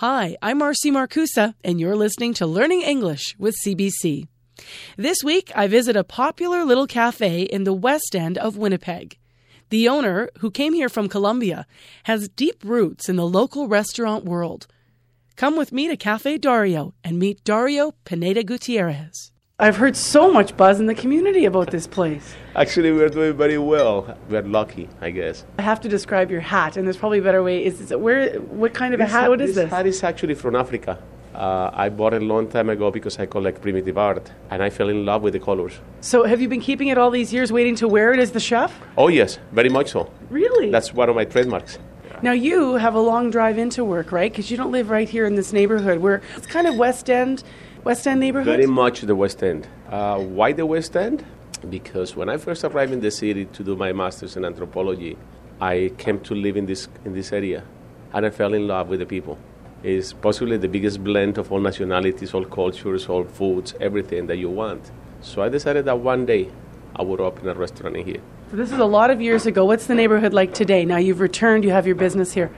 Hi, I'm Marcy Markusa, and you're listening to Learning English with CBC. This week, I visit a popular little cafe in the west end of Winnipeg. The owner, who came here from Colombia, has deep roots in the local restaurant world. Come with me to Cafe Dario and meet Dario Pineda Gutierrez. I've heard so much buzz in the community about this place. Actually, we're doing very well. We're lucky, I guess. I have to describe your hat, and there's probably a better way. Is this, where? What kind of a hat? What is this? this? hat is actually from Africa. Uh, I bought it a long time ago because I collect primitive art, and I fell in love with the colors. So, have you been keeping it all these years, waiting to wear it as the chef? Oh yes, very much so. Really? That's one of my trademarks. Now you have a long drive into work, right? Because you don't live right here in this neighborhood. Where it's kind of West End, West End neighborhood. Very much the West End. Uh, why the West End? Because when I first arrived in the city to do my master's in anthropology, I came to live in this in this area, and I fell in love with the people. It's possibly the biggest blend of all nationalities, all cultures, all foods, everything that you want. So I decided that one day I would open a restaurant in here. This is a lot of years ago. What's the neighborhood like today? Now you've returned, you have your business here.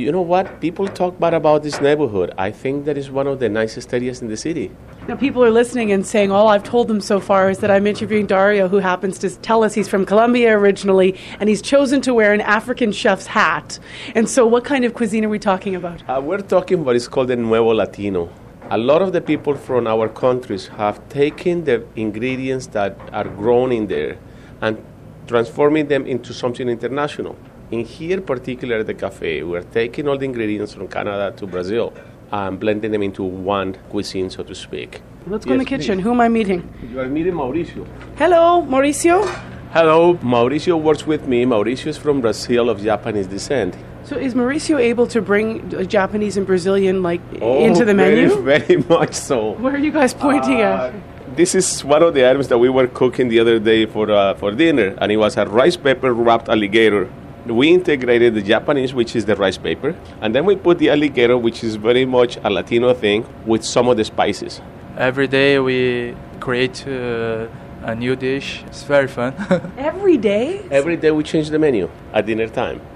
You know what? People talk bad about this neighborhood. I think that is one of the nicest areas in the city. Now people are listening and saying, all I've told them so far is that I'm interviewing Dario, who happens to tell us he's from Colombia originally, and he's chosen to wear an African chef's hat. And so, what kind of cuisine are we talking about? Uh, we're talking what is called the Nuevo Latino. A lot of the people from our countries have taken the ingredients that are grown in there and transforming them into something international. In here, particularly the cafe, we're taking all the ingredients from Canada to Brazil and blending them into one cuisine, so to speak. Let's go in the kitchen. please. Who am I meeting? You are meeting Mauricio. Hello, Mauricio. Hello, Mauricio works with me. Mauricio is from Brazil of Japanese descent. So is Mauricio able to bring Japanese and Brazilian like Oh, into the very, menu? Very much so. Where are you guys pointing Uh, at? this is one of the items that we were cooking the other day for uh, for dinner, and it was a rice paper wrapped alligator. We integrated the Japanese, which is the rice paper, and then we put the alligator, which is very much a Latino thing, with some of the spices. Every day we create uh, a new dish. It's very fun. Every day? Every day we change the menu at dinner time.